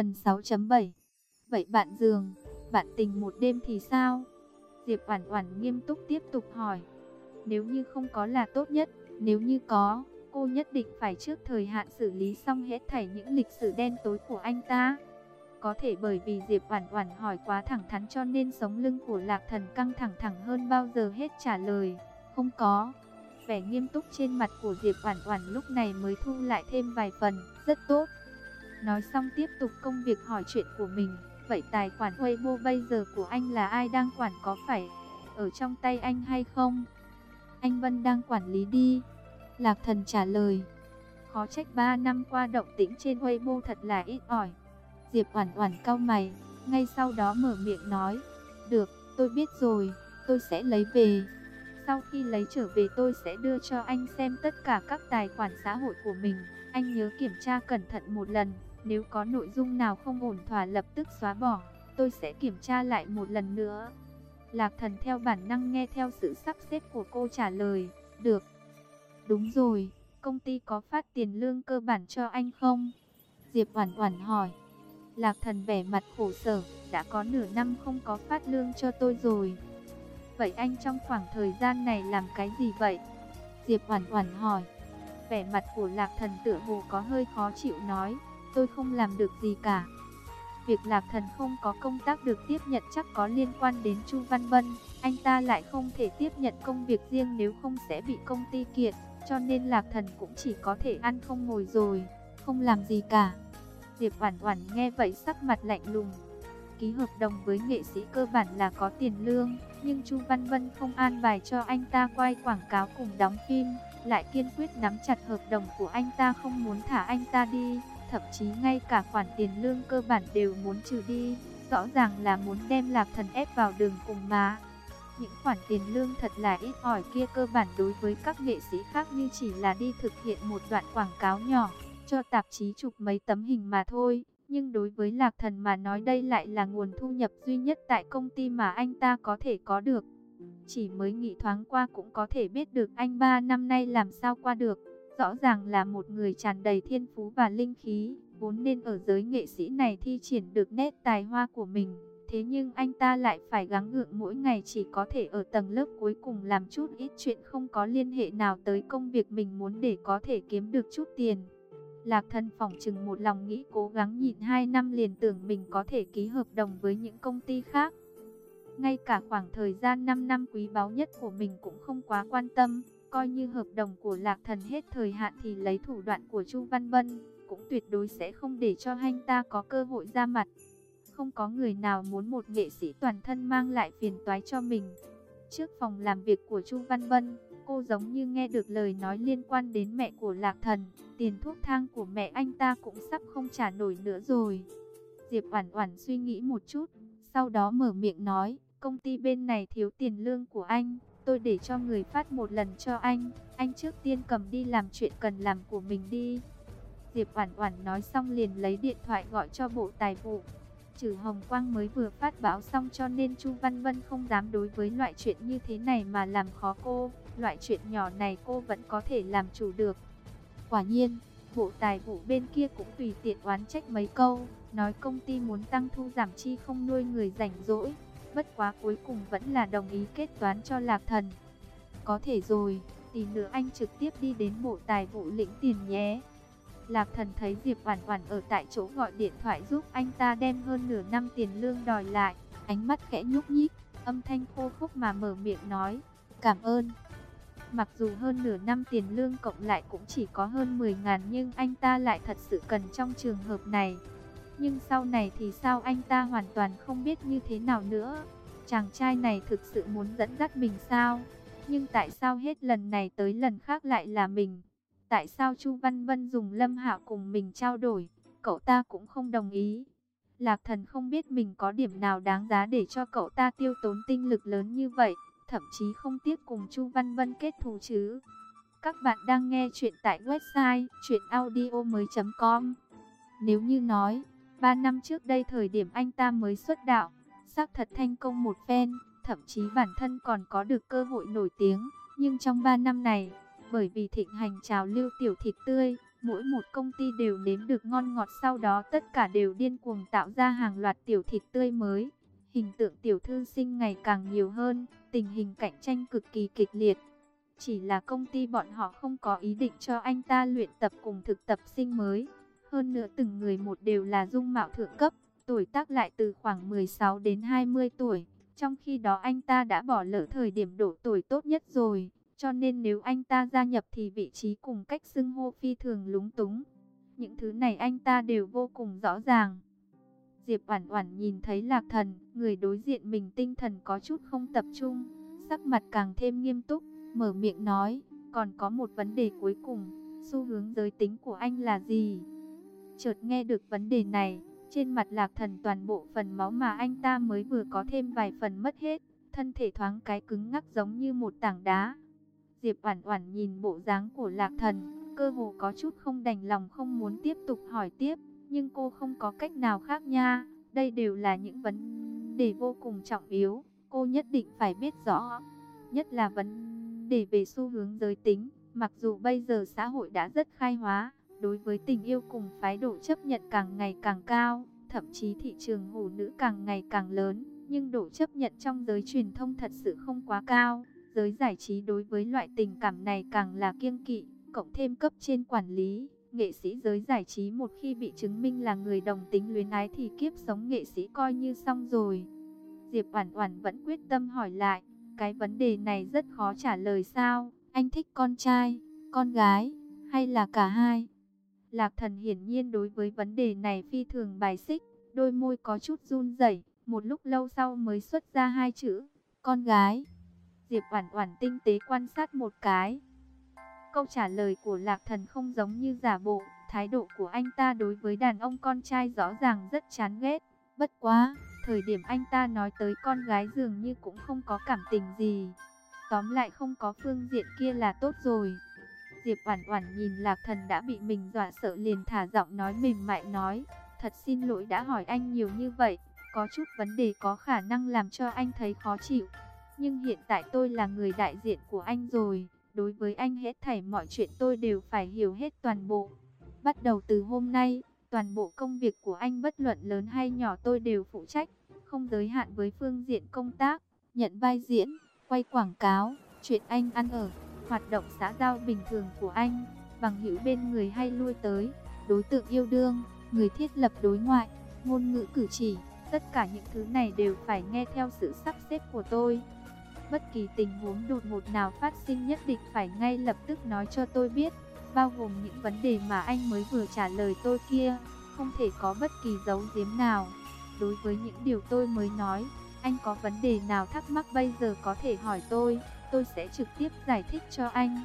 Phần 6.7 Vậy bạn giường, bạn tình một đêm thì sao? Diệp Oản Oản nghiêm túc tiếp tục hỏi. Nếu như không có là tốt nhất, nếu như có, cô nhất định phải trước thời hạn xử lý xong hết thảy những lịch sử đen tối của anh ta. Có thể bởi vì Diệp Oản Oản hỏi quá thẳng thắn cho nên sống lưng của Lạc Thần căng thẳng thẳng hơn bao giờ hết trả lời, không có. Vẻ nghiêm túc trên mặt của Diệp Oản Oản lúc này mới thu lại thêm vài phần, rất tốt. Nói xong tiếp tục công việc hỏi chuyện của mình, vậy tài khoản Weibo bây giờ của anh là ai đang quản có phải ở trong tay anh hay không? Anh Vân đang quản lý đi. Lạc Thần trả lời. Khó trách 3 năm qua động tĩnh trên Weibo thật là ít ỏi. Diệp Oản Oản cau mày, ngay sau đó mở miệng nói, "Được, tôi biết rồi, tôi sẽ lấy về. Sau khi lấy trở về tôi sẽ đưa cho anh xem tất cả các tài khoản xã hội của mình, anh nhớ kiểm tra cẩn thận một lần, nếu có nội dung nào không ổn thỏa lập tức xóa bỏ, tôi sẽ kiểm tra lại một lần nữa." Lạc Thần theo bản năng nghe theo sự sắp xếp của cô trả lời, "Được." "Đúng rồi, công ty có phát tiền lương cơ bản cho anh không?" Diệp Oản Oản hỏi. Lạc thần vẻ mặt khổ sở, đã có nửa năm không có phát lương cho tôi rồi. Vậy anh trong khoảng thời gian này làm cái gì vậy? Diệp Oản Oản hỏi. Vẻ mặt của Lạc Thần tựa hồ có hơi khó chịu nói, tôi không làm được gì cả. Việc Lạc Thần không có công tác được tiếp nhận chắc có liên quan đến Chu Văn Vân, anh ta lại không thể tiếp nhận công việc riêng nếu không sẽ bị công ty kiện, cho nên Lạc Thần cũng chỉ có thể ăn không ngồi rồi, không làm gì cả. Diệp Oản Oản nghe vậy sắc mặt lạnh lùng. Ký hợp đồng với nghệ sĩ cơ bản là có tiền lương, nhưng Chu Văn Vân không an bài cho anh ta quay quảng cáo cùng đóng phim, lại kiên quyết nắm chặt hợp đồng của anh ta không muốn thả anh ta đi, thậm chí ngay cả khoản tiền lương cơ bản đều muốn trừ đi, rõ ràng là muốn đem Lạc Thần ép vào đường cùng mà. Những khoản tiền lương thật là ít ỏi kia cơ bản đối với các nghệ sĩ khác như chỉ là đi thực hiện một đoạn quảng cáo nhỏ cho tạp chí chụp mấy tấm hình mà thôi. Nhưng đối với Lạc Thần mà nói đây lại là nguồn thu nhập duy nhất tại công ty mà anh ta có thể có được. Chỉ mới nghĩ thoáng qua cũng có thể biết được anh ba năm nay làm sao qua được. Rõ ràng là một người tràn đầy thiên phú và linh khí, vốn nên ở giới nghệ sĩ này thi triển được nét tài hoa của mình. Thế nhưng anh ta lại phải gắng gượng mỗi ngày chỉ có thể ở tầng lớp cuối cùng làm chút ít chuyện không có liên hệ nào tới công việc mình muốn để có thể kiếm được chút tiền. Lạc thân phỏng chừng một lòng nghĩ cố gắng nhịn 2 năm liền tưởng mình có thể ký hợp đồng với những công ty khác. Ngay cả khoảng thời gian 5 năm quý báu nhất của mình cũng không quá quan tâm, coi như hợp đồng của Lạc Thần hết thời hạn thì lấy thủ đoạn của Chu Văn Vân, cũng tuyệt đối sẽ không để cho anh ta có cơ hội ra mặt. Không có người nào muốn một nghệ sĩ toàn thân mang lại phiền toái cho mình. Trước phòng làm việc của Chu Văn Vân, Cô giống như nghe được lời nói liên quan đến mẹ của Lạc Thần, tiền thuốc thang của mẹ anh ta cũng sắp không trả nổi nữa rồi. Diệp Oản Oản suy nghĩ một chút, sau đó mở miệng nói, công ty bên này thiếu tiền lương của anh, tôi để cho người phát một lần cho anh, anh trước tiên cầm đi làm chuyện cần làm của mình đi. Diệp Oản Oản nói xong liền lấy điện thoại gọi cho Bộ Tài vụ. Trừ Hồng Quang mới vừa phát báo xong cho nên Chu Văn Vân không dám đối với loại chuyện như thế này mà làm khó cô. Loại chuyện nhỏ này cô vẫn có thể làm chủ được. Quả nhiên, bộ tài vụ bên kia cũng tùy tiện oán trách mấy câu, nói công ty muốn tăng thu giảm chi không nuôi người rảnh rỗi. Bất quá cuối cùng vẫn là đồng ý kết toán cho Lạc Thần. Có thể rồi, tí nữa anh trực tiếp đi đến bộ tài vụ lĩnh tiền nhé. Lạc Thần thấy Diệp hoàn hoàn ở tại chỗ gọi điện thoại giúp anh ta đem hơn nửa năm tiền lương đòi lại, ánh mắt khẽ nhúc nhích, âm thanh khô khốc mà mở miệng nói, "Cảm ơn." Mặc dù hơn nửa năm tiền lương cộng lại cũng chỉ có hơn 10 ngàn nhưng anh ta lại thật sự cần trong trường hợp này. Nhưng sau này thì sao anh ta hoàn toàn không biết như thế nào nữa. Chàng trai này thực sự muốn dẫn dắt mình sao? Nhưng tại sao hết lần này tới lần khác lại là mình? Tại sao Chu Văn Vân dùng Lâm Hạo cùng mình trao đổi, cậu ta cũng không đồng ý? Lạc thần không biết mình có điểm nào đáng giá để cho cậu ta tiêu tốn tinh lực lớn như vậy thậm chí không tiếc cùng Chu Văn Vân kết thù chứ. Các bạn đang nghe chuyện tại website chuyenaudio.com Nếu như nói, Ba năm trước đây thời điểm anh ta mới xuất đạo, xác thật thành công một phen, thậm chí bản thân còn có được cơ hội nổi tiếng. Nhưng trong 3 năm này, bởi vì thịnh hành trào lưu tiểu thịt tươi, Mỗi một công ty đều nếm được ngon ngọt sau đó tất cả đều điên cuồng tạo ra hàng loạt tiểu thịt tươi mới. Hình tượng tiểu thư sinh ngày càng nhiều hơn, tình hình cạnh tranh cực kỳ kịch liệt. Chỉ là công ty bọn họ không có ý định cho anh ta luyện tập cùng thực tập sinh mới. Hơn nữa từng người một đều là dung mạo thượng cấp, tuổi tác lại từ khoảng 16 đến 20 tuổi. Trong khi đó anh ta đã bỏ lỡ thời điểm độ tuổi tốt nhất rồi. Cho nên nếu anh ta gia nhập thì vị trí cùng cách xưng hô phi thường lúng túng. Những thứ này anh ta đều vô cùng rõ ràng. Diệp Oản Oản nhìn thấy Lạc Thần, người đối diện mình tinh thần có chút không tập trung, sắc mặt càng thêm nghiêm túc, mở miệng nói, "Còn có một vấn đề cuối cùng, xu hướng giới tính của anh là gì?" Chợt nghe được vấn đề này, trên mặt Lạc Thần toàn bộ phần máu mà anh ta mới vừa có thêm vài phần mất hết, thân thể thoáng cái cứng ngắc giống như một tảng đá. Diệp Oản Oản nhìn bộ dáng của Lạc Thần, cơ hồ có chút không đành lòng không muốn tiếp tục hỏi tiếp, nhưng cô không có cách nào khác nha, đây đều là những vấn đề vô cùng trọng yếu, cô nhất định phải biết rõ, nhất là vấn đề về xu hướng giới tính, mặc dù bây giờ xã hội đã rất khai hóa, đối với tình yêu cùng phái độ chấp nhận càng ngày càng cao, thậm chí thị trường hủ nữ càng ngày càng lớn, nhưng độ chấp nhận trong giới truyền thông thật sự không quá cao. Giới giải trí đối với loại tình cảm này càng là kiêng kỵ, cộng thêm cấp trên quản lý, nghệ sĩ giới giải trí một khi bị chứng minh là người đồng tính luyến ái thì kiếp sống nghệ sĩ coi như xong rồi. Diệp Oản Oản vẫn quyết tâm hỏi lại, cái vấn đề này rất khó trả lời sao? Anh thích con trai, con gái hay là cả hai? Lạc Thần hiển nhiên đối với vấn đề này phi thường bài xích, đôi môi có chút run rẩy, một lúc lâu sau mới xuất ra hai chữ, con gái. Diệp Oản Oản tinh tế quan sát một cái. Câu trả lời của Lạc Thần không giống như giả bộ, thái độ của anh ta đối với đàn ông con trai rõ ràng rất chán ghét. Bất quá, thời điểm anh ta nói tới con gái dường như cũng không có cảm tình gì. Tóm lại không có phương diện kia là tốt rồi. Diệp Oản Oản nhìn Lạc Thần đã bị mình dọa sợ liền thả giọng nói mềm mại nói, "Thật xin lỗi đã hỏi anh nhiều như vậy, có chút vấn đề có khả năng làm cho anh thấy khó chịu." Nhưng hiện tại tôi là người đại diện của anh rồi, đối với anh hết thảy mọi chuyện tôi đều phải hiểu hết toàn bộ. Bắt đầu từ hôm nay, toàn bộ công việc của anh bất luận lớn hay nhỏ tôi đều phụ trách, không giới hạn với phương diện công tác, nhận vai diễn, quay quảng cáo, chuyện anh ăn ở, hoạt động xã giao bình thường của anh, bằng hữu bên người hay lui tới, đối tượng yêu đương, người thiết lập đối ngoại, ngôn ngữ cử chỉ, tất cả những thứ này đều phải nghe theo sự sắp xếp của tôi. Bất kỳ tình huống đột ngột nào phát sinh nhất định phải ngay lập tức nói cho tôi biết, bao gồm những vấn đề mà anh mới vừa trả lời tôi kia, không thể có bất kỳ dấu giếm nào. Đối với những điều tôi mới nói, anh có vấn đề nào thắc mắc bây giờ có thể hỏi tôi, tôi sẽ trực tiếp giải thích cho anh.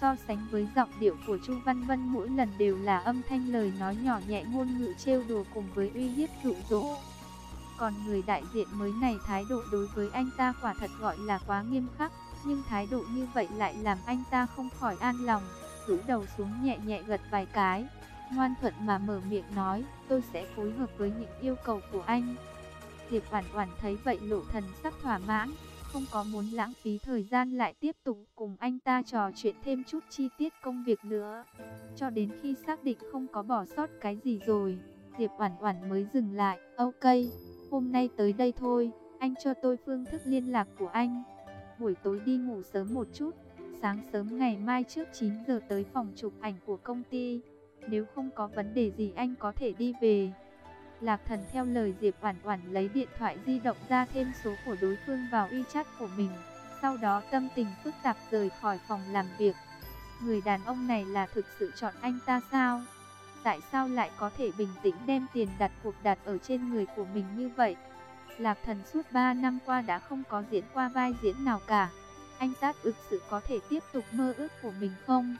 So sánh với giọng điệu của Chu Văn Vân mỗi lần đều là âm thanh lời nói nhỏ nhẹ ngôn ngữ trêu đùa cùng với uy hiếp dụ dỗ. Còn người đại diện mới này thái độ đối với anh ta quả thật gọi là quá nghiêm khắc, nhưng thái độ như vậy lại làm anh ta không khỏi an lòng, rũ đầu xuống nhẹ nhẹ gật vài cái. Ngoan thuận mà mở miệng nói, tôi sẽ phối hợp với những yêu cầu của anh. Diệp Oản Oản thấy vậy lộ thần sắc thỏa mãn, không có muốn lãng phí thời gian lại tiếp tục cùng anh ta trò chuyện thêm chút chi tiết công việc nữa. Cho đến khi xác định không có bỏ sót cái gì rồi, Diệp Oản Oản mới dừng lại. "Ok, Hôm nay tới đây thôi, anh cho tôi phương thức liên lạc của anh. Buổi tối đi ngủ sớm một chút, sáng sớm ngày mai trước 9 giờ tới phòng chụp ảnh của công ty. Nếu không có vấn đề gì anh có thể đi về. Lạc thần theo lời Diệp Oản Oản lấy điện thoại di động ra thêm số của đối phương vào WeChat của mình. Sau đó tâm tình phức tạp rời khỏi phòng làm việc. Người đàn ông này là thực sự chọn anh ta sao? tại sao lại có thể bình tĩnh đem tiền đặt cuộc đặt ở trên người của mình như vậy. Lạc thần suốt 3 năm qua đã không có diễn qua vai diễn nào cả. Anh ta ức sự có thể tiếp tục mơ ước của mình không?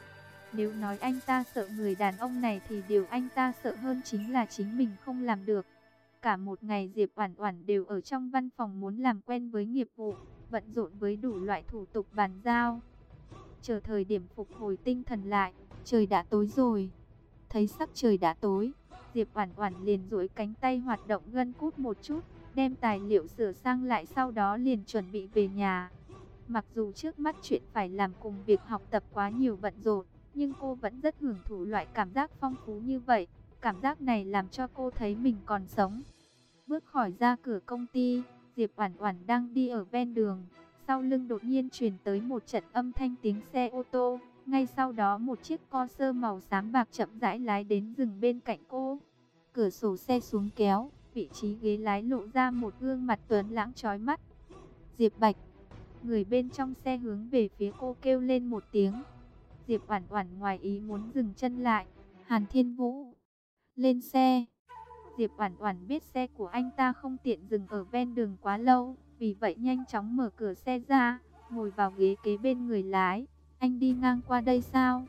Nếu nói anh ta sợ người đàn ông này thì điều anh ta sợ hơn chính là chính mình không làm được. Cả một ngày Diệp Oản Oản đều ở trong văn phòng muốn làm quen với nghiệp vụ, bận rộn với đủ loại thủ tục bàn giao. Chờ thời điểm phục hồi tinh thần lại, trời đã tối rồi. Thấy sắc trời đã tối, Diệp Oản Oản liền duỗi cánh tay hoạt động gân cốt một chút, đem tài liệu sửa sang lại sau đó liền chuẩn bị về nhà. Mặc dù trước mắt chuyện phải làm cùng việc học tập quá nhiều bận rộn, nhưng cô vẫn rất hưởng thụ loại cảm giác phong phú như vậy. Cảm giác này làm cho cô thấy mình còn sống. Bước khỏi ra cửa công ty, Diệp Oản Oản đang đi ở ven đường, sau lưng đột nhiên truyền tới một trận âm thanh tiếng xe ô tô, ngay sau đó một chiếc Corsa màu xám bạc chậm rãi lái đến dừng bên cạnh cô. Cửa sổ xe xuống kéo, vị trí ghế lái lộ ra một gương mặt tuấn lãng chói mắt. Diệp Bạch, người bên trong xe hướng về phía cô kêu lên một tiếng. Diệp Oản Oản ngoài ý muốn dừng chân lại. Hàn Thiên Vũ lên xe. Diệp Oản Oản biết xe của anh ta không tiện dừng ở ven đường quá lâu, vì vậy nhanh chóng mở cửa xe ra, ngồi vào ghế kế bên người lái. Anh đi ngang qua đây sao?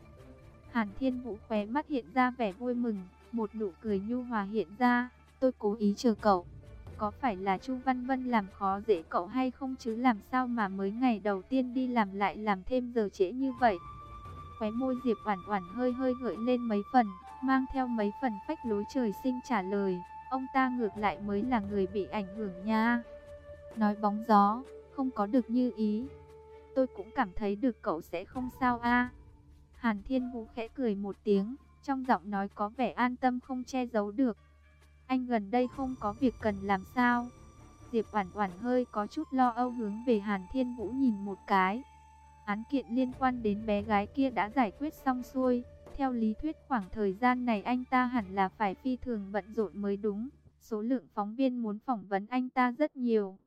Hàn Thiên Vũ khóe mắt hiện ra vẻ vui mừng, một nụ cười nhu hòa hiện ra. Tôi cố ý chờ cậu. Có phải là Chu Văn Vân làm khó dễ cậu hay không chứ làm sao mà mới ngày đầu tiên đi làm lại làm thêm giờ trễ như vậy? Khóe môi Diệp Oản Oản hơi hơi gợi lên mấy phần, mang theo mấy phần phách lối trời sinh trả lời, ông ta ngược lại mới là người bị ảnh hưởng nha. Nói bóng gió, không có được như ý. Tôi cũng cảm thấy được cậu sẽ không sao a. Hàn Thiên Vũ khẽ cười một tiếng, trong giọng nói có vẻ an tâm không che giấu được. Anh gần đây không có việc cần làm sao? Diệp Oản Oản hơi có chút lo âu hướng về Hàn Thiên Vũ nhìn một cái. Án kiện liên quan đến bé gái kia đã giải quyết xong xuôi, theo lý thuyết khoảng thời gian này anh ta hẳn là phải phi thường bận rộn mới đúng. Số lượng phóng viên muốn phỏng vấn anh ta rất nhiều.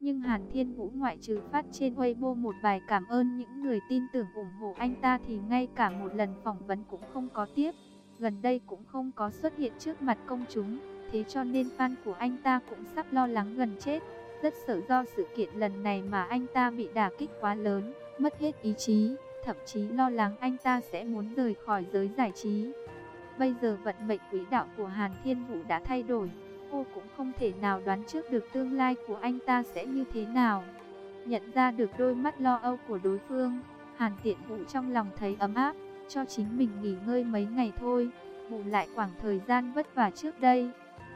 Nhưng Hàn Thiên Vũ ngoại trừ phát trên Weibo một bài cảm ơn những người tin tưởng ủng hộ anh ta thì ngay cả một lần phỏng vấn cũng không có tiếp. Gần đây cũng không có xuất hiện trước mặt công chúng, thế cho nên fan của anh ta cũng sắp lo lắng gần chết. Rất sợ do sự kiện lần này mà anh ta bị đả kích quá lớn, mất hết ý chí thậm chí lo lắng anh ta sẽ muốn rời khỏi giới giải trí. Bây giờ vận mệnh quỹ đạo của Hàn Thiên Vũ đã thay đổi, cô cũng không thể nào đoán trước được tương lai của anh ta sẽ như thế nào. Nhận ra được đôi mắt lo âu của đối phương, Hàn Tiện Vũ trong lòng thấy ấm áp, cho chính mình nghỉ ngơi mấy ngày thôi, bù lại khoảng thời gian vất vả trước đây.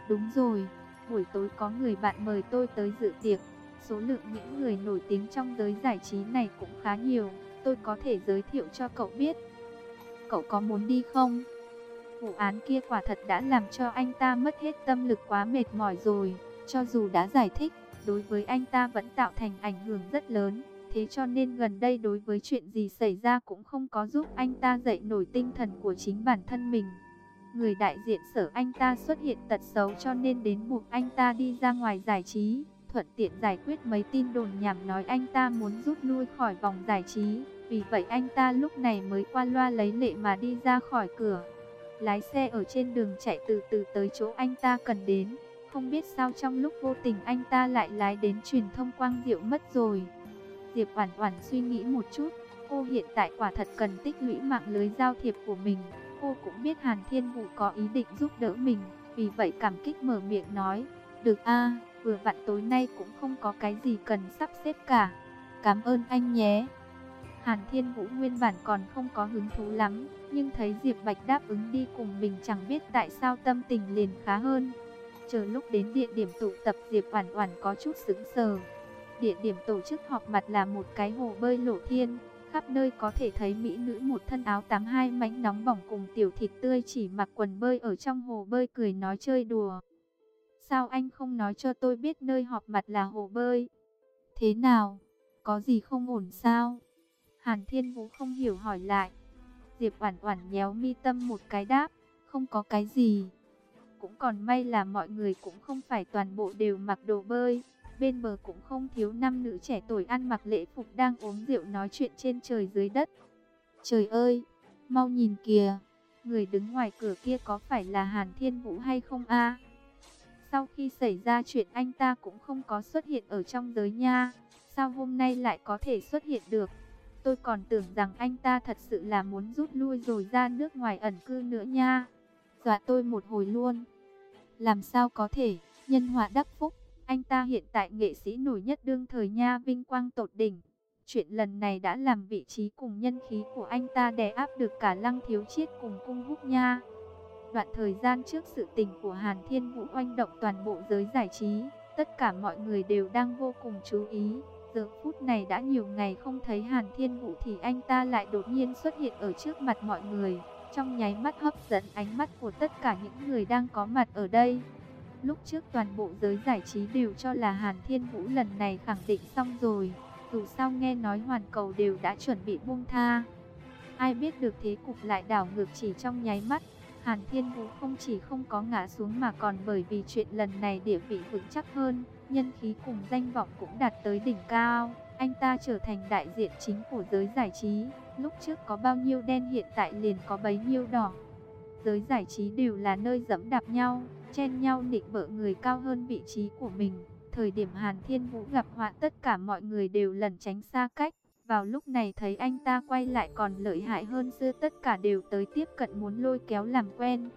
Đúng rồi, buổi tối có người bạn mời tôi tới dự tiệc, số lượng những người nổi tiếng trong giới giải trí này cũng khá nhiều tôi có thể giới thiệu cho cậu biết. Cậu có muốn đi không? Vụ án kia quả thật đã làm cho anh ta mất hết tâm lực quá mệt mỏi rồi. Cho dù đã giải thích, đối với anh ta vẫn tạo thành ảnh hưởng rất lớn. Thế cho nên gần đây đối với chuyện gì xảy ra cũng không có giúp anh ta dậy nổi tinh thần của chính bản thân mình. Người đại diện sở anh ta xuất hiện tật xấu cho nên đến buộc anh ta đi ra ngoài giải trí thuận tiện giải quyết mấy tin đồn nhảm nói anh ta muốn rút lui khỏi vòng giải trí. Vì vậy anh ta lúc này mới qua loa lấy lệ mà đi ra khỏi cửa. Lái xe ở trên đường chạy từ từ tới chỗ anh ta cần đến. Không biết sao trong lúc vô tình anh ta lại lái đến truyền thông quang diệu mất rồi. Diệp Oản Oản suy nghĩ một chút, cô hiện tại quả thật cần tích lũy mạng lưới giao thiệp của mình. Cô cũng biết Hàn Thiên Vũ có ý định giúp đỡ mình, vì vậy cảm kích mở miệng nói, "Được a." Vừa vặn tối nay cũng không có cái gì cần sắp xếp cả. Cảm ơn anh nhé. Hàn Thiên Vũ nguyên bản còn không có hứng thú lắm, nhưng thấy Diệp Bạch đáp ứng đi cùng mình chẳng biết tại sao tâm tình liền khá hơn. Chờ lúc đến địa điểm tụ tập Diệp Oản Oản có chút sững sờ. Địa điểm tổ chức họp mặt là một cái hồ bơi lộ thiên, khắp nơi có thể thấy mỹ nữ một thân áo tắm hai mảnh nóng bỏng cùng tiểu thịt tươi chỉ mặc quần bơi ở trong hồ bơi cười nói chơi đùa. Sao anh không nói cho tôi biết nơi họp mặt là hồ bơi? Thế nào? Có gì không ổn sao? Hàn Thiên Vũ không hiểu hỏi lại. Diệp Oản Oản nhéo mi tâm một cái đáp, không có cái gì. Cũng còn may là mọi người cũng không phải toàn bộ đều mặc đồ bơi. Bên bờ cũng không thiếu năm nữ trẻ tuổi ăn mặc lễ phục đang uống rượu nói chuyện trên trời dưới đất. Trời ơi, mau nhìn kìa, người đứng ngoài cửa kia có phải là Hàn Thiên Vũ hay không a? Sau khi xảy ra chuyện anh ta cũng không có xuất hiện ở trong giới nha. Sao hôm nay lại có thể xuất hiện được? Tôi còn tưởng rằng anh ta thật sự là muốn rút lui rồi ra nước ngoài ẩn cư nữa nha. Dọa tôi một hồi luôn. Làm sao có thể, nhân hòa đắc phúc. Anh ta hiện tại nghệ sĩ nổi nhất đương thời nha vinh quang tột đỉnh. Chuyện lần này đã làm vị trí cùng nhân khí của anh ta đè áp được cả lăng thiếu chiết cùng cung húc nha. Đoạn thời gian trước sự tình của Hàn Thiên Vũ oanh động toàn bộ giới giải trí, tất cả mọi người đều đang vô cùng chú ý. Giờ phút này đã nhiều ngày không thấy Hàn Thiên Vũ thì anh ta lại đột nhiên xuất hiện ở trước mặt mọi người, trong nháy mắt hấp dẫn ánh mắt của tất cả những người đang có mặt ở đây. Lúc trước toàn bộ giới giải trí đều cho là Hàn Thiên Vũ lần này khẳng định xong rồi, dù sao nghe nói hoàn cầu đều đã chuẩn bị buông tha. Ai biết được thế cục lại đảo ngược chỉ trong nháy mắt, Hàn Thiên Vũ không chỉ không có ngã xuống mà còn bởi vì chuyện lần này địa vị vững chắc hơn, nhân khí cùng danh vọng cũng đạt tới đỉnh cao. Anh ta trở thành đại diện chính của giới giải trí, lúc trước có bao nhiêu đen hiện tại liền có bấy nhiêu đỏ. Giới giải trí đều là nơi dẫm đạp nhau, chen nhau nịnh bỡ người cao hơn vị trí của mình. Thời điểm Hàn Thiên Vũ gặp họa tất cả mọi người đều lẩn tránh xa cách. Vào lúc này thấy anh ta quay lại còn lợi hại hơn xưa tất cả đều tới tiếp cận muốn lôi kéo làm quen.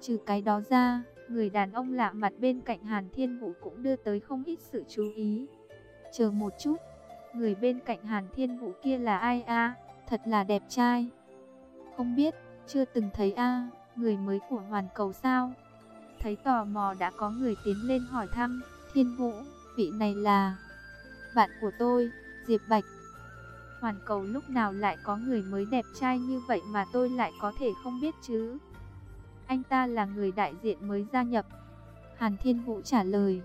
Trừ cái đó ra, người đàn ông lạ mặt bên cạnh Hàn Thiên Vũ cũng đưa tới không ít sự chú ý. Chờ một chút, người bên cạnh Hàn Thiên Vũ kia là ai a? Thật là đẹp trai. Không biết, chưa từng thấy a, người mới của hoàn cầu sao? Thấy tò mò đã có người tiến lên hỏi thăm, Thiên Vũ, vị này là bạn của tôi, Diệp Bạch. Hoàn cầu lúc nào lại có người mới đẹp trai như vậy mà tôi lại có thể không biết chứ? Anh ta là người đại diện mới gia nhập. Hàn Thiên Vũ trả lời.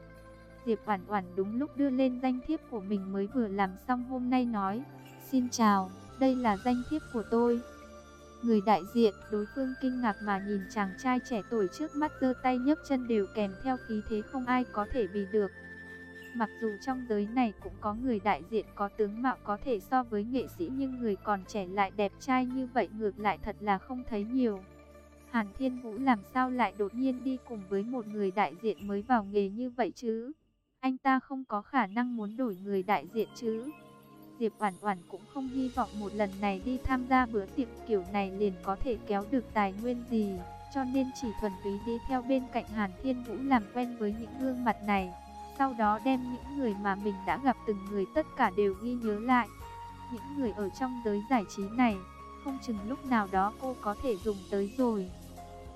Diệp Oản Oản đúng lúc đưa lên danh thiếp của mình mới vừa làm xong hôm nay nói, "Xin chào, đây là danh thiếp của tôi." Người đại diện, đối phương kinh ngạc mà nhìn chàng trai trẻ tuổi trước mắt giơ tay nhấc chân đều kèm theo khí thế không ai có thể bị được. Mặc dù trong giới này cũng có người đại diện có tướng mạo có thể so với nghệ sĩ nhưng người còn trẻ lại đẹp trai như vậy ngược lại thật là không thấy nhiều. Hàn Thiên Vũ làm sao lại đột nhiên đi cùng với một người đại diện mới vào nghề như vậy chứ? Anh ta không có khả năng muốn đổi người đại diện chứ? Diệp Oản Oản cũng không hy vọng một lần này đi tham gia bữa tiệc kiểu này liền có thể kéo được tài nguyên gì, cho nên chỉ thuần túy đi theo bên cạnh Hàn Thiên Vũ làm quen với những gương mặt này, sau đó đem những người mà mình đã gặp từng người tất cả đều ghi nhớ lại. Những người ở trong giới giải trí này, không chừng lúc nào đó cô có thể dùng tới rồi.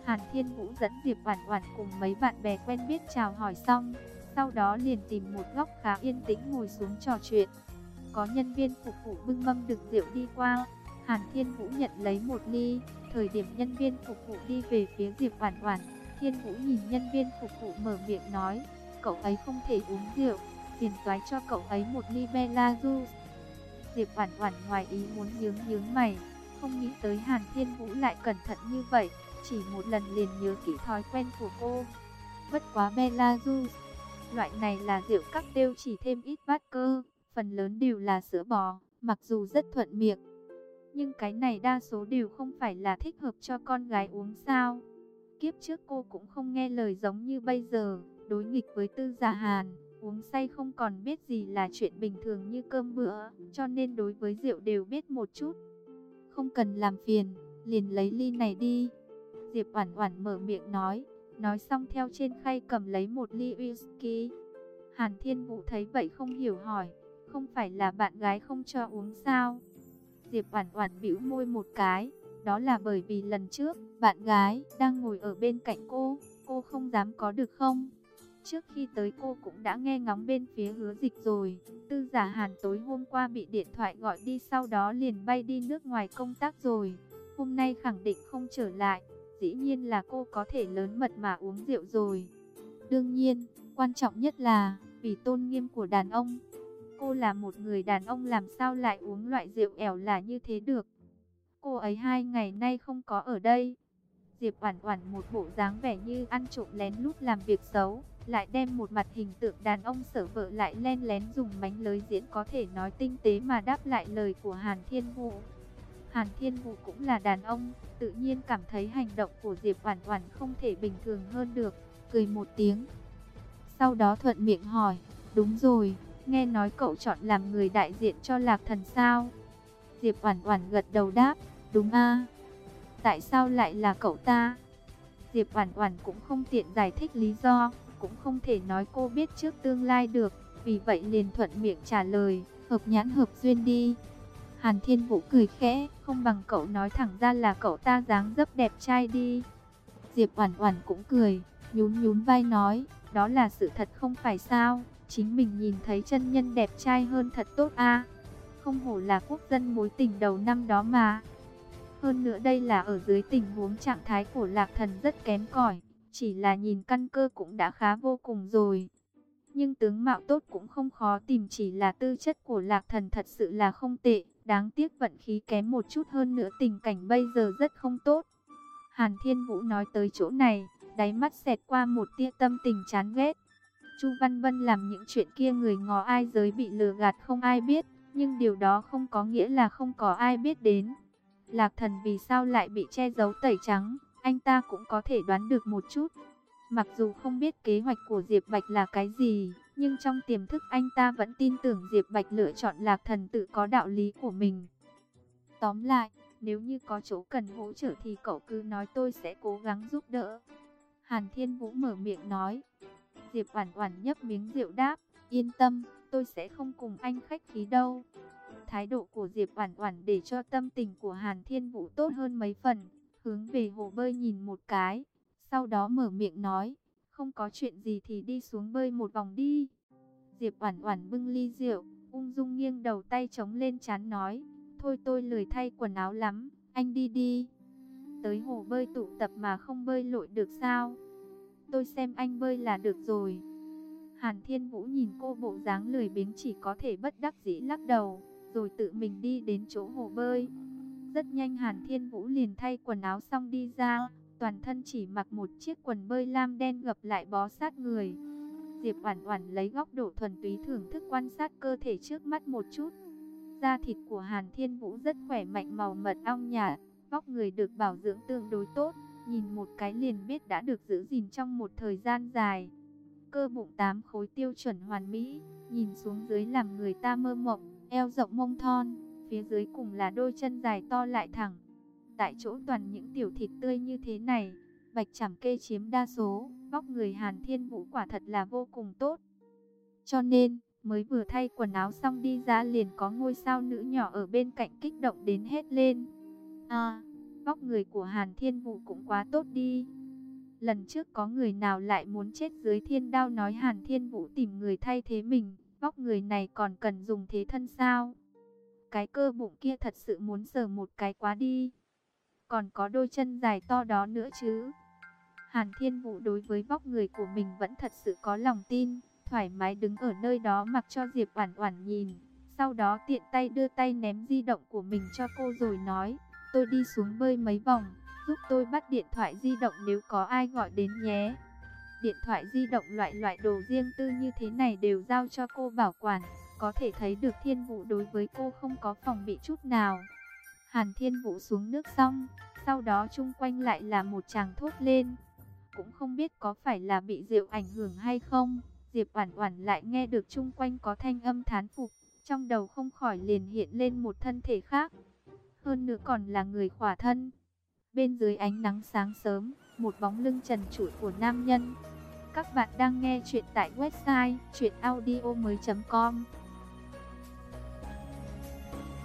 Hàn Thiên Vũ dẫn Diệp Oản Oản cùng mấy bạn bè quen biết chào hỏi xong, sau đó liền tìm một góc khá yên tĩnh ngồi xuống trò chuyện. Có nhân viên phục vụ bưng mâm đựng rượu đi qua, Hàn Thiên Vũ nhận lấy một ly, thời điểm nhân viên phục vụ đi về phía Diệp Oản Oản, Thiên Vũ nhìn nhân viên phục vụ mở miệng nói, cậu ấy không thể uống rượu, phiền toái cho cậu ấy một ly Bella Juice. Diệp Oản Oản ngoài ý muốn nhướng nhướng mày, không nghĩ tới Hàn Thiên Vũ lại cẩn thận như vậy, chỉ một lần liền nhớ kỹ thói quen của cô. Bất quá Bella Juice, loại này là rượu các tiêu chỉ thêm ít bát cơ, phần lớn đều là sữa bò, mặc dù rất thuận miệng. Nhưng cái này đa số đều không phải là thích hợp cho con gái uống sao. Kiếp trước cô cũng không nghe lời giống như bây giờ, đối nghịch với tư giả hàn, uống say không còn biết gì là chuyện bình thường như cơm bữa, cho nên đối với rượu đều biết một chút. Không cần làm phiền, liền lấy ly này đi. Diệp Oản Oản mở miệng nói, nói xong theo trên khay cầm lấy một ly whisky. Hàn Thiên Vũ thấy vậy không hiểu hỏi, không phải là bạn gái không cho uống sao? Diệp Oản Oản bĩu môi một cái, đó là bởi vì lần trước, bạn gái đang ngồi ở bên cạnh cô, cô không dám có được không? Trước khi tới cô cũng đã nghe ngóng bên phía hứa dịch rồi, tư giả hàn tối hôm qua bị điện thoại gọi đi sau đó liền bay đi nước ngoài công tác rồi, hôm nay khẳng định không trở lại, dĩ nhiên là cô có thể lớn mật mà uống rượu rồi. Đương nhiên, quan trọng nhất là, vì tôn nghiêm của đàn ông, cô là một người đàn ông làm sao lại uống loại rượu ẻo là như thế được. Cô ấy hai ngày nay không có ở đây. Diệp Oản Oản một bộ dáng vẻ như ăn trộm lén lút làm việc xấu, lại đem một mặt hình tượng đàn ông sở vợ lại len lén dùng mánh lới diễn có thể nói tinh tế mà đáp lại lời của Hàn Thiên Vũ. Hàn Thiên Vũ cũng là đàn ông, tự nhiên cảm thấy hành động của Diệp Oản Oản không thể bình thường hơn được, cười một tiếng. Sau đó thuận miệng hỏi, "Đúng rồi, nghe nói cậu chọn làm người đại diện cho Lạc Thần sao?" Diệp Oản Oản gật đầu đáp, "Đúng a." "Tại sao lại là cậu ta?" Diệp Oản Oản cũng không tiện giải thích lý do, cũng không thể nói cô biết trước tương lai được, vì vậy liền thuận miệng trả lời, hợp nhãn hợp duyên đi. Hàn Thiên Vũ cười khẽ, không bằng cậu nói thẳng ra là cậu ta dáng dấp đẹp trai đi. Diệp Oản Oản cũng cười, nhún nhún vai nói, đó là sự thật không phải sao? Chính mình nhìn thấy chân nhân đẹp trai hơn thật tốt a. Không hổ là quốc dân mối tình đầu năm đó mà. Hơn nữa đây là ở dưới tình huống trạng thái của lạc thần rất kém cỏi, chỉ là nhìn căn cơ cũng đã khá vô cùng rồi. Nhưng tướng mạo tốt cũng không khó tìm chỉ là tư chất của lạc thần thật sự là không tệ, đáng tiếc vận khí kém một chút hơn nữa tình cảnh bây giờ rất không tốt. Hàn Thiên Vũ nói tới chỗ này, đáy mắt xẹt qua một tia tâm tình chán ghét. Chu Văn Vân làm những chuyện kia người ngó ai giới bị lừa gạt không ai biết, nhưng điều đó không có nghĩa là không có ai biết đến. Lạc thần vì sao lại bị che giấu tẩy trắng, anh ta cũng có thể đoán được một chút. Mặc dù không biết kế hoạch của Diệp Bạch là cái gì, nhưng trong tiềm thức anh ta vẫn tin tưởng Diệp Bạch lựa chọn lạc thần tự có đạo lý của mình. Tóm lại, nếu như có chỗ cần hỗ trợ thì cậu cứ nói tôi sẽ cố gắng giúp đỡ. Hàn Thiên Vũ mở miệng nói. Diệp Oản Oản nhấp miếng rượu đáp, yên tâm, tôi sẽ không cùng anh khách khí đâu. Thái độ của Diệp Oản Oản để cho tâm tình của Hàn Thiên Vũ tốt hơn mấy phần, hướng về hồ bơi nhìn một cái, sau đó mở miệng nói, không có chuyện gì thì đi xuống bơi một vòng đi. Diệp Oản Oản bưng ly rượu, ung dung nghiêng đầu tay chống lên trán nói, thôi tôi lười thay quần áo lắm, anh đi đi. Tới hồ bơi tụ tập mà không bơi lội được sao? Tôi xem anh bơi là được rồi. Hàn Thiên Vũ nhìn cô bộ dáng lười biếng chỉ có thể bất đắc dĩ lắc đầu, rồi tự mình đi đến chỗ hồ bơi. Rất nhanh Hàn Thiên Vũ liền thay quần áo xong đi ra, toàn thân chỉ mặc một chiếc quần bơi lam đen gập lại bó sát người. Diệp Oản Oản lấy góc độ thuần túy thưởng thức quan sát cơ thể trước mắt một chút. Da thịt của Hàn Thiên Vũ rất khỏe mạnh màu mật ong nhạt, vóc người được bảo dưỡng tương đối tốt, nhìn một cái liền biết đã được giữ gìn trong một thời gian dài. Cơ bụng tám khối tiêu chuẩn hoàn mỹ, nhìn xuống dưới làm người ta mơ mộng, eo rộng mông thon, phía dưới cùng là đôi chân dài to lại thẳng. Tại chỗ toàn những tiểu thịt tươi như thế này, bạch chảm kê chiếm đa số, vóc người Hàn Thiên Vũ quả thật là vô cùng tốt. Cho nên, mới vừa thay quần áo xong đi ra liền có ngôi sao nữ nhỏ ở bên cạnh kích động đến hết lên. À, vóc người của Hàn Thiên Vũ cũng quá tốt đi. Lần trước có người nào lại muốn chết dưới thiên đao nói Hàn Thiên Vũ tìm người thay thế mình, vóc người này còn cần dùng thế thân sao? Cái cơ bụng kia thật sự muốn sờ một cái quá đi. Còn có đôi chân dài to đó nữa chứ. Hàn Thiên Vũ đối với vóc người của mình vẫn thật sự có lòng tin, thoải mái đứng ở nơi đó mặc cho Diệp Oản Oản nhìn, sau đó tiện tay đưa tay ném di động của mình cho cô rồi nói, "Tôi đi xuống bơi mấy vòng, giúp tôi bắt điện thoại di động nếu có ai gọi đến nhé." Điện thoại di động loại loại đồ riêng tư như thế này đều giao cho cô bảo quản, có thể thấy được Thiên Vũ đối với cô không có phòng bị chút nào. Hàn Thiên Vũ xuống nước xong, sau đó chung quanh lại là một chàng thốt lên. Cũng không biết có phải là bị rượu ảnh hưởng hay không, Diệp Oản Oản lại nghe được chung quanh có thanh âm thán phục, trong đầu không khỏi liền hiện lên một thân thể khác. Hơn nữa còn là người khỏa thân. Bên dưới ánh nắng sáng sớm, một bóng lưng trần trụi của nam nhân. Các bạn đang nghe chuyện tại website chuyenaudio.com